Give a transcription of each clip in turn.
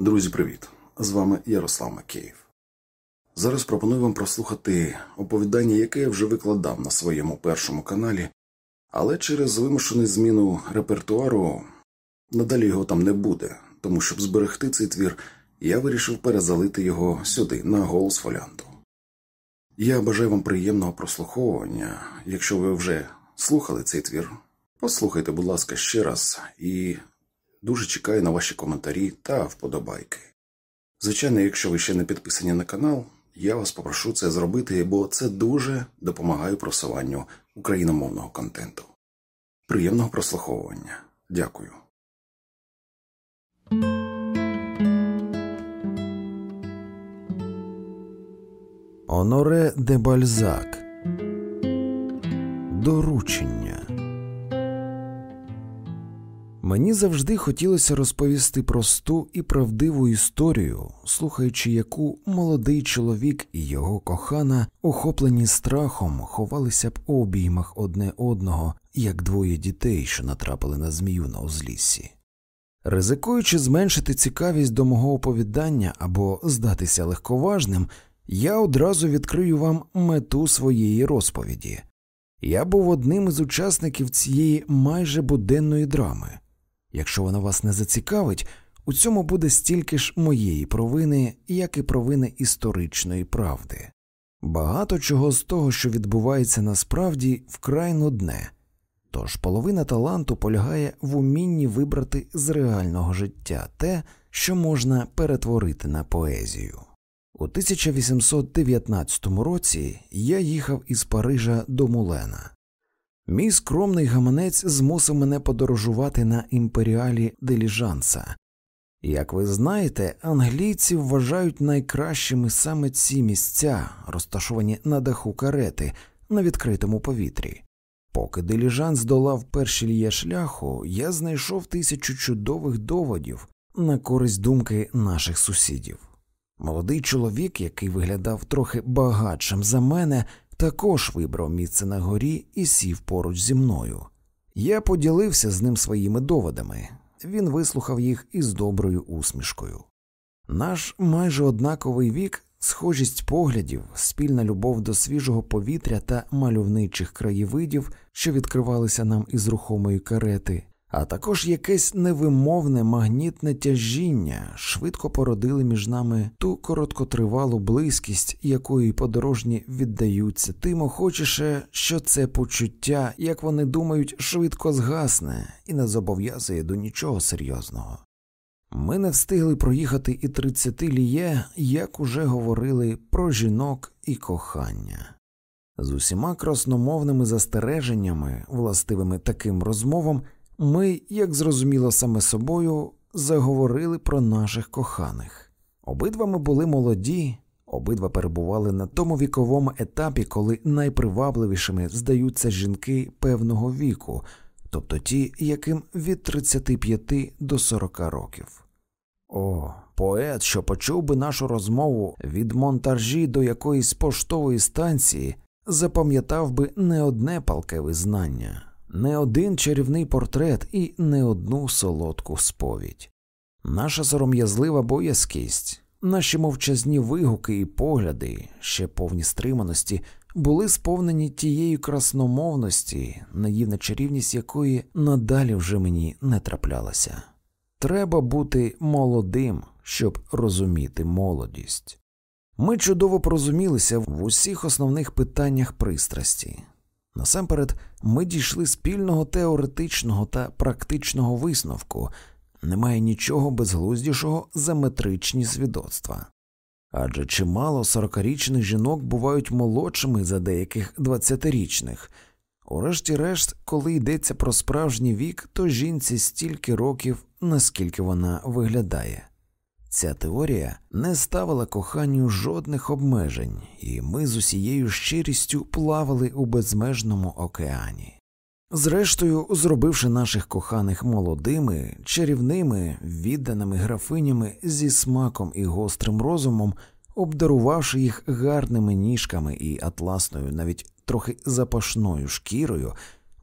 Друзі, привіт! З вами Ярослав Макеїв. Зараз пропоную вам прослухати оповідання, яке я вже викладав на своєму першому каналі, але через вимушену зміну репертуару надалі його там не буде, тому щоб зберегти цей твір, я вирішив перезалити його сюди, на голос фоліанту. Я бажаю вам приємного прослуховування. Якщо ви вже слухали цей твір, послухайте, будь ласка, ще раз і дуже чекаю на ваші коментарі та вподобайки. Звичайно, якщо ви ще не підписані на канал, я вас попрошу це зробити, бо це дуже допомагає просуванню україномовного контенту. Приємного прослуховування. Дякую. Оноре де Бальзак Доручення. Мені завжди хотілося розповісти просту і правдиву історію, слухаючи яку молодий чоловік і його кохана, охоплені страхом, ховалися б у обіймах одне одного, як двоє дітей, що натрапили на змію на узліссі. Ризикуючи зменшити цікавість до мого оповідання або здатися легковажним, я одразу відкрию вам мету своєї розповіді. Я був одним із учасників цієї майже буденної драми. Якщо вона вас не зацікавить, у цьому буде стільки ж моєї провини, як і провини історичної правди. Багато чого з того, що відбувається насправді, вкрай нудне, тож половина таланту полягає в умінні вибрати з реального життя те, що можна перетворити на поезію. У 1819 році я їхав із Парижа до Мулена. Мій скромний гаманець змусив мене подорожувати на імперіалі Деліжанса. Як ви знаєте, англійці вважають найкращими саме ці місця, розташовані на даху карети на відкритому повітрі. Поки диліжанс долав перші ліє шляху, я знайшов тисячу чудових доводів на користь думки наших сусідів. Молодий чоловік, який виглядав трохи багатшим за мене, також вибрав місце на горі і сів поруч зі мною. Я поділився з ним своїми доводами, він вислухав їх із доброю усмішкою. Наш майже однаковий вік, схожість поглядів, спільна любов до свіжого повітря та мальовничих краєвидів, що відкривалися нам із рухомої карети, а також якесь невимовне магнітне тяжіння швидко породили між нами ту короткотривалу близькість, якої подорожні віддаються, тим охочіше, що це почуття, як вони думають, швидко згасне і не зобов'язує до нічого серйозного. Ми не встигли проїхати і тридцяти ліє, як уже говорили про жінок і кохання. З усіма красномовними застереженнями, властивими таким розмовам. Ми, як зрозуміло саме собою, заговорили про наших коханих. Обидва ми були молоді, обидва перебували на тому віковому етапі, коли найпривабливішими здаються жінки певного віку, тобто ті, яким від 35 до 40 років. О, поет, що почув би нашу розмову від монтаржі до якоїсь поштової станції, запам'ятав би не одне палке визнання не один чарівний портрет і не одну солодку сповідь. Наша сором'язлива боязкість, наші мовчазні вигуки і погляди, ще повні стриманості, були сповнені тієї красномовності, наївна чарівність якої надалі вже мені не траплялася. Треба бути молодим, щоб розуміти молодість. Ми чудово порозумілися в усіх основних питаннях пристрасті. Насамперед, ми дійшли спільного теоретичного та практичного висновку немає нічого безглуздішого за метричні свідоцтва. Адже чимало сорокарічних жінок бувають молодшими за деяких двадцятирічних. Урешті-решт, коли йдеться про справжній вік, то жінці стільки років, наскільки вона виглядає. Ця теорія не ставила коханню жодних обмежень, і ми з усією щирістю плавали у безмежному океані. Зрештою, зробивши наших коханих молодими, чарівними, відданими графинями зі смаком і гострим розумом, обдарувавши їх гарними ніжками і атласною, навіть трохи запашною шкірою,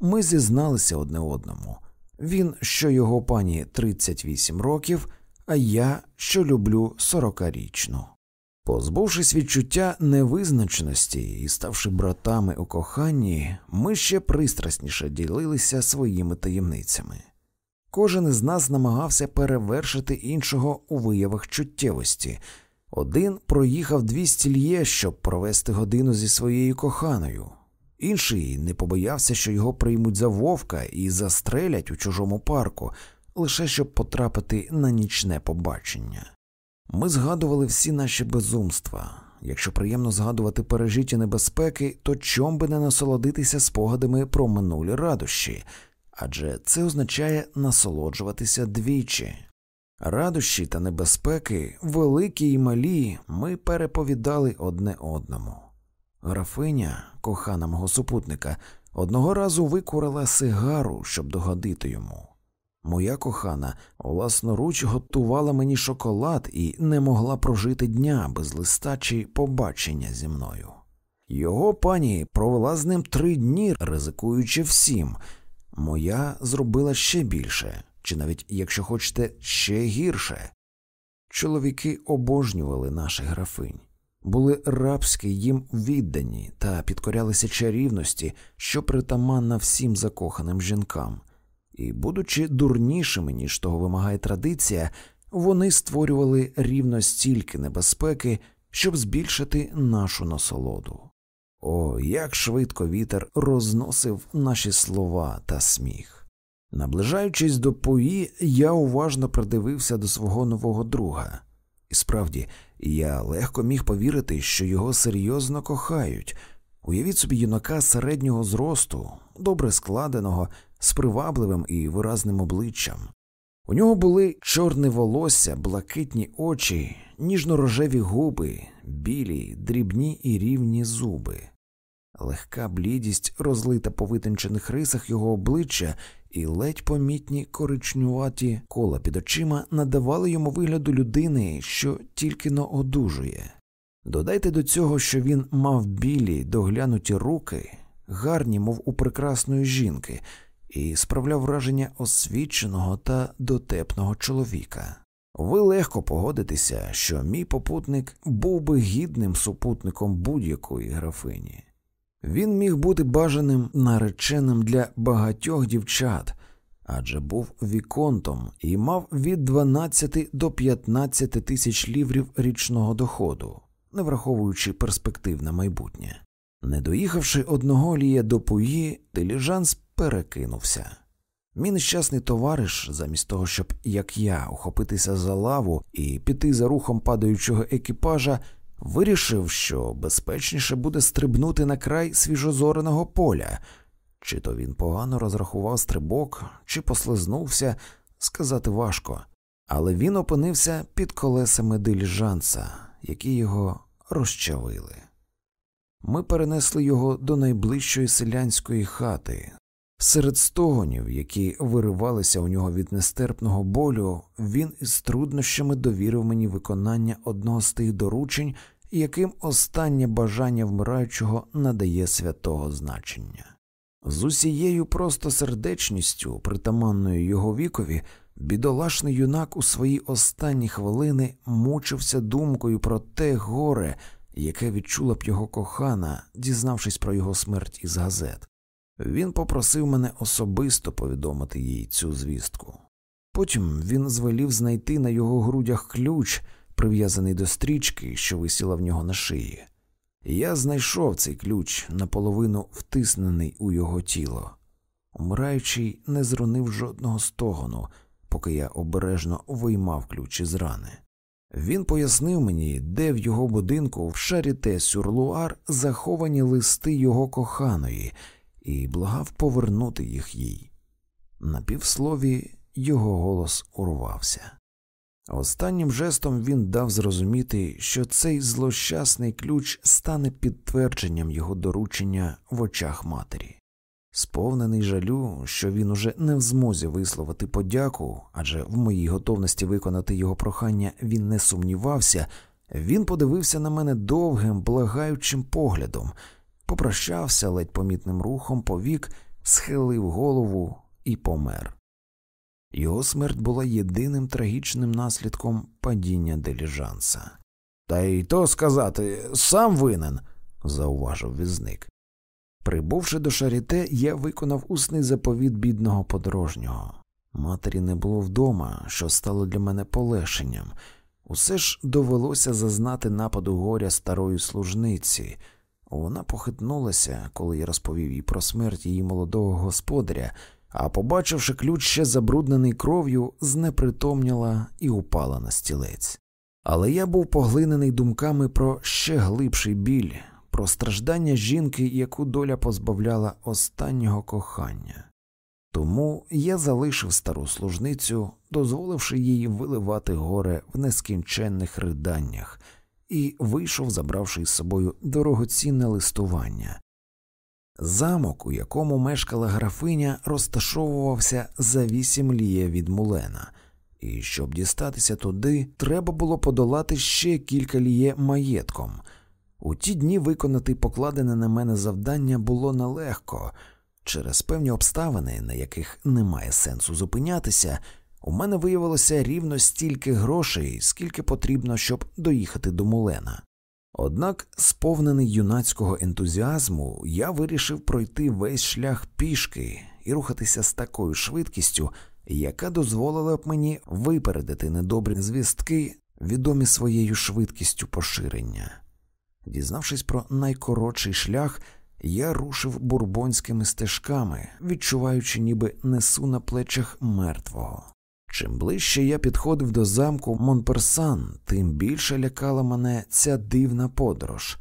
ми зізналися одне одному. Він, що його пані 38 років, а я, що люблю сорокарічну. Позбувшись відчуття невизначеності і ставши братами у коханні, ми ще пристрасніше ділилися своїми таємницями. Кожен із нас намагався перевершити іншого у виявах чуттєвості. Один проїхав 200 льє, щоб провести годину зі своєю коханою, інший не побоявся, що його приймуть за вовка і застрелять у чужому парку, лише щоб потрапити на нічне побачення. Ми згадували всі наші безумства. Якщо приємно згадувати пережиті небезпеки, то чом би не насолодитися спогадами про минулі радощі, адже це означає насолоджуватися двічі. Радощі та небезпеки, великі й малі, ми переповідали одне одному. Графиня, кохана мого супутника, одного разу викурила сигару, щоб догодити йому. Моя кохана власноруч готувала мені шоколад і не могла прожити дня без листа чи побачення зі мною. Його пані провела з ним три дні, ризикуючи всім. Моя зробила ще більше, чи навіть, якщо хочете, ще гірше. Чоловіки обожнювали наших графинь, були рабські їм віддані та підкорялися чарівності, що притаманна всім закоханим жінкам і, будучи дурнішими, ніж того вимагає традиція, вони створювали рівно стільки небезпеки, щоб збільшити нашу насолоду. О, як швидко вітер розносив наші слова та сміх. Наближаючись до пої, я уважно придивився до свого нового друга, і справді я легко міг повірити, що його серйозно кохають. Уявіть собі юнака середнього зросту, добре складеного, з привабливим і виразним обличчям. У нього були чорне волосся, блакитні очі, ніжно-рожеві губи, білі, дрібні і рівні зуби. Легка блідість розлита по витончених рисах його обличчя і ледь помітні коричнюваті кола під очима надавали йому вигляду людини, що тільки но одужує. Додайте до цього, що він мав білі доглянуті руки, гарні, мов у прекрасної жінки, і справляв враження освіченого та дотепного чоловіка. Ви легко погодитеся, що мій попутник був би гідним супутником будь-якої графині. Він міг бути бажаним нареченим для багатьох дівчат, адже був віконтом і мав від 12 до 15 тисяч ліврів річного доходу, не враховуючи перспектив на майбутнє. Не доїхавши одного лія до Пуї, диліжанс перекинувся. Мій нещасний товариш, замість того, щоб, як я, ухопитися за лаву і піти за рухом падаючого екіпажа, вирішив, що безпечніше буде стрибнути на край свіжозореного поля, чи то він погано розрахував стрибок, чи послизнувся, сказати важко, але він опинився під колесами диліжанса, які його розчавили. Ми перенесли його до найближчої селянської хати. Серед стогонів, які виривалися у нього від нестерпного болю, він із труднощами довірив мені виконання одного з тих доручень, яким останнє бажання вмираючого надає святого значення. З усією простосердечністю, притаманною його вікові, бідолашний юнак у свої останні хвилини мучився думкою про те горе, яке відчула б його кохана, дізнавшись про його смерть із газет. Він попросив мене особисто повідомити їй цю звістку. Потім він звелів знайти на його грудях ключ, прив'язаний до стрічки, що висіла в нього на шиї. Я знайшов цей ключ, наполовину втиснений у його тіло. Умираючий не зронив жодного стогону, поки я обережно виймав ключ із рани. Він пояснив мені, де в його будинку в шаріте сюрлуар заховані листи його коханої, і благав повернути їх їй. На півслові його голос урвався. Останнім жестом він дав зрозуміти, що цей злощасний ключ стане підтвердженням його доручення в очах матері. Сповнений жалю, що він уже не в змозі висловити подяку, адже в моїй готовності виконати його прохання він не сумнівався, він подивився на мене довгим, благаючим поглядом, попрощався ледь помітним рухом повік, схилив голову і помер. Його смерть була єдиним трагічним наслідком падіння диліжанса. Та й то сказати, сам винен, зауважив візник. Прибувши до шаріте, я виконав усний заповіт бідного подорожнього. Матері не було вдома, що стало для мене полегшенням. Усе ж довелося зазнати нападу горя старої служниці. Вона похитнулася, коли я розповів їй про смерть її молодого господаря, а побачивши ключ ще забруднений кров'ю, знепритомніла і упала на стілець. Але я був поглинений думками про ще глибший біль, про страждання жінки, яку доля позбавляла останнього кохання. Тому я залишив стару служницю, дозволивши їй виливати горе в нескінченних riданнях, і вийшов, забравши із собою дорогоцінне листування. Замок, у якому мешкала графиня, розташовувався за вісім ліє від мулена, і щоб дістатися туди, треба було подолати ще кілька ліє маєтком. У ті дні виконати покладене на мене завдання було нелегко. Через певні обставини, на яких немає сенсу зупинятися, у мене виявилося рівно стільки грошей, скільки потрібно, щоб доїхати до Мулена. Однак, сповнений юнацького ентузіазму, я вирішив пройти весь шлях пішки і рухатися з такою швидкістю, яка дозволила б мені випередити недобрі звістки, відомі своєю швидкістю поширення. Дізнавшись про найкоротший шлях, я рушив бурбонськими стежками, відчуваючи, ніби несу на плечах мертвого. Чим ближче я підходив до замку Монперсан, тим більше лякала мене ця дивна подорож.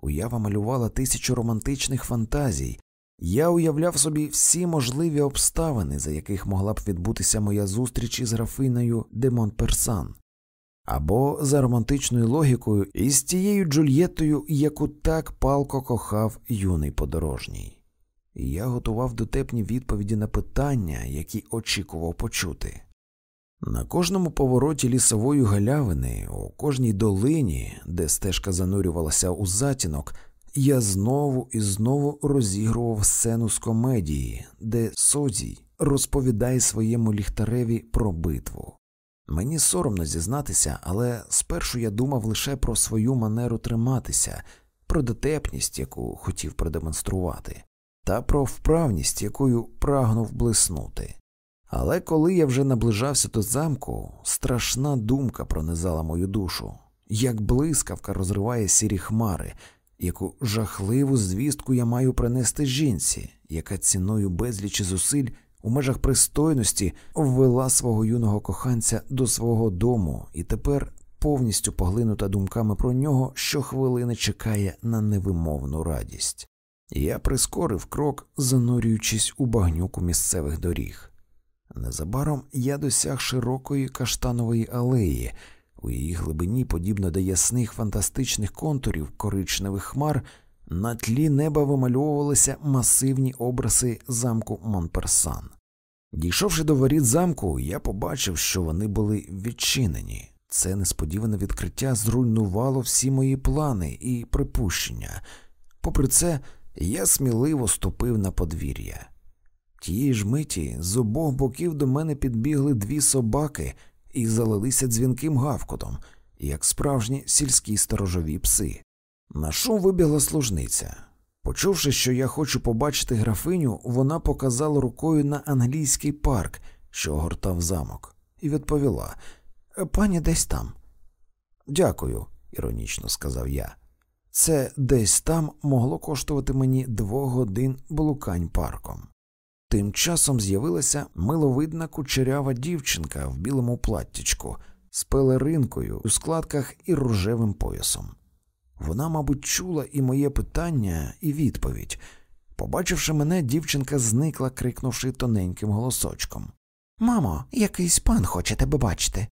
Уява малювала тисячу романтичних фантазій. Я уявляв собі всі можливі обставини, за яких могла б відбутися моя зустріч із графиною де Монперсан або за романтичною логікою із тією Джульєттою, яку так палко кохав юний подорожній. І Я готував дотепні відповіді на питання, які очікував почути. На кожному повороті лісової галявини, у кожній долині, де стежка занурювалася у затінок, я знову і знову розігрував сцену з комедії, де Созій розповідає своєму ліхтареві про битву. Мені соромно зізнатися, але спершу я думав лише про свою манеру триматися, про дотепність, яку хотів продемонструвати, та про вправність, якою прагнув блиснути. Але коли я вже наближався до замку, страшна думка пронизала мою душу, як блискавка розриває сірі хмари, яку жахливу звістку я маю принести жінці, яка ціною безлічі зусиль у межах пристойності ввела свого юного коханця до свого дому і тепер повністю поглинута думками про нього, щохвилини чекає на невимовну радість. Я прискорив крок, занурюючись у багнюку місцевих доріг. Незабаром я досяг широкої каштанової алеї, у її глибині, подібно до ясних фантастичних контурів коричневих хмар, на тлі неба вимальовувалися масивні образи замку Монперсан. Дійшовши до воріт замку, я побачив, що вони були відчинені. Це несподіване відкриття зруйнувало всі мої плани і припущення. Попри це, я сміливо ступив на подвір'я. Тієї ж миті з обох боків до мене підбігли дві собаки і залилися дзвінким гавкотом, як справжні сільські сторожові пси. На шум вибігла служниця. Почувши, що я хочу побачити графиню, вона показала рукою на англійський парк, що огортав замок, і відповіла Пані десь там. Дякую, іронічно сказав я. Це десь там могло коштувати мені двох годин блукань парком. Тим часом з'явилася миловидна кучерява дівчинка в білому платтячку з пелеринкою у складках і рожевим поясом. Вона, мабуть, чула і моє питання, і відповідь. Побачивши мене, дівчинка зникла, крикнувши тоненьким голосочком Мамо, якийсь пан хоче тебе бачити.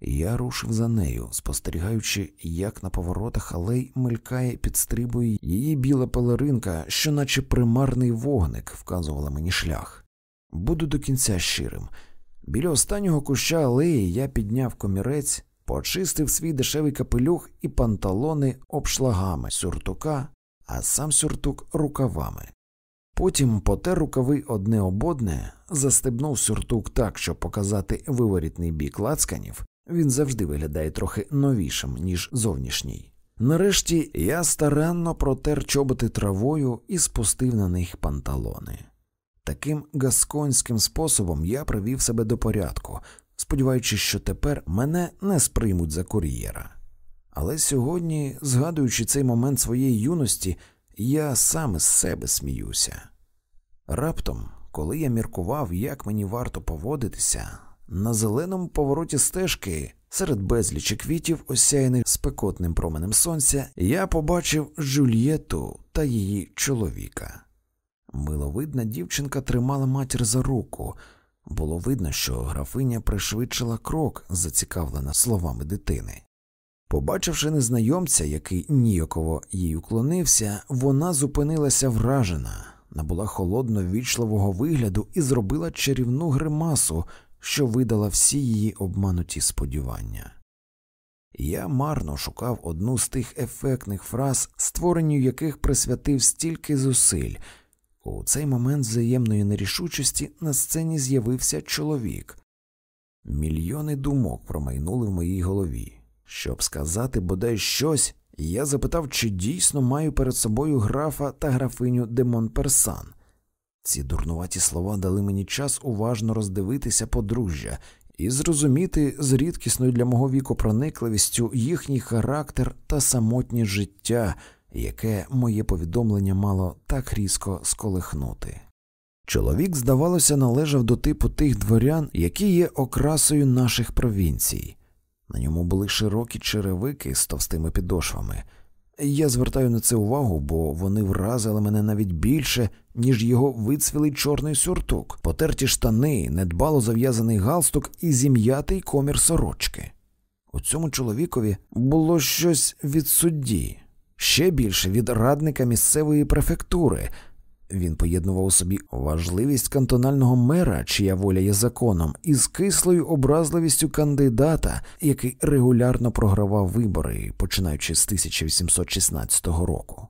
Я рушив за нею, спостерігаючи, як на поворотах алей мелькає підстрибує її біла пелеринка, що наче примарний вогник вказувала мені шлях. Буду до кінця щирим. Біля останнього куща алеї я підняв комірець почистив свій дешевий капелюх і панталони обшлагами сюртука, а сам сюртук рукавами. Потім потер рукави одне об одне, застебнув сюртук так, щоб показати виворітний бік лацканів. Він завжди виглядає трохи новішим, ніж зовнішній. Нарешті я старанно протер чоботи травою і спустив на них панталони. Таким гасконським способом я привів себе до порядку, сподіваючись, що тепер мене не сприймуть за кур'єра. Але сьогодні, згадуючи цей момент своєї юності, я сам із себе сміюся. Раптом, коли я міркував, як мені варто поводитися, на зеленому повороті стежки, серед безлічі квітів, осяяних спекотним променем сонця, я побачив Жюльєту та її чоловіка. Миловидна дівчинка тримала матір за руку. Було видно, що графиня пришвидшила крок, зацікавлена словами дитини. Побачивши незнайомця, який ніяково їй уклонився, вона зупинилася вражена, набула холодно ввічливого вигляду і зробила чарівну гримасу, що видала всі її обмануті сподівання. Я марно шукав одну з тих ефектних фраз, створенню яких присвятив стільки зусиль. У цей момент взаємної нерішучості на сцені з'явився чоловік. Мільйони думок промайнули в моїй голові. Щоб сказати бодай щось, я запитав, чи дійсно маю перед собою графа та графиню де Монперсан. Ці дурнуваті слова дали мені час уважно роздивитися подружжя і зрозуміти з рідкісною для мого віку проникливістю їхній характер та самотнє життя, яке моє повідомлення мало так різко сколихнути. Чоловік, здавалося, належав до типу тих дворян, які є окрасою наших провінцій. На ньому були широкі черевики з товстими підошвами. Я звертаю на це увагу, бо вони вразили мене навіть більше, ніж його вицвілий чорний сюртук, потерті штани, недбало зав'язаний галстук і зім'ятий комір сорочки. У цьому чоловікові було щось від судді, ще більше від радника місцевої префектури, він поєднував у собі важливість кантонального мера, чия воля є законом, із кислою образливістю кандидата, який регулярно програвав вибори, починаючи з 1816 року.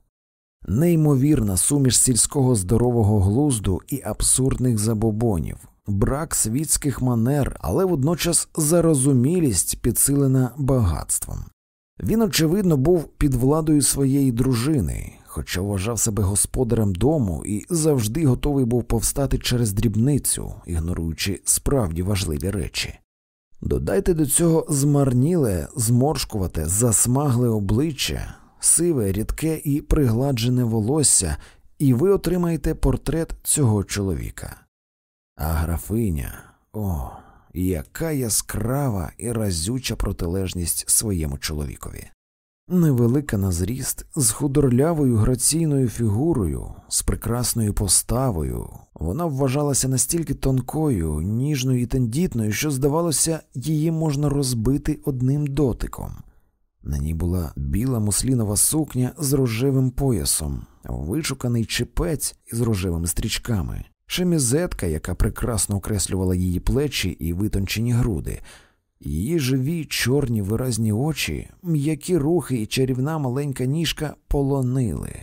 Неймовірна суміш сільського здорового глузду і абсурдних забобонів, брак світських манер, але водночас зарозумілість підсилена багатством. Він, очевидно, був під владою своєї дружини, хоча вважав себе господарем дому і завжди готовий був повстати через дрібницю, ігноруючи справді важливі речі. Додайте до цього змарніле, зморшкувате, засмагле обличчя, сиве, рідке і пригладжене волосся, і ви отримаєте портрет цього чоловіка. А графиня, о, яка яскрава і разюча протилежність своєму чоловікові. Невелика на зріст, з худорлявою граційною фігурою, з прекрасною поставою, вона вважалася настільки тонкою, ніжною і тендітною, що, здавалося, її можна розбити одним дотиком. На ній була біла муслінова сукня з рожевим поясом, вишуканий чепець із рожевими стрічками, шемізетка, яка прекрасно окреслювала її плечі і витончені груди. Її живі, чорні виразні очі, м'які рухи і чарівна маленька ніжка полонили.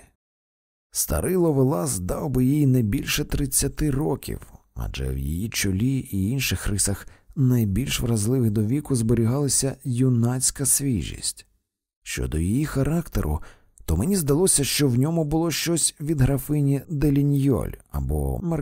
Старий ловелас дав би їй не більше тридцяти років, адже в її чолі і інших рисах найбільш вразливих до віку зберігалася юнацька свіжість. Щодо її характеру, то мені здалося, що в ньому було щось від графині Деліньоль або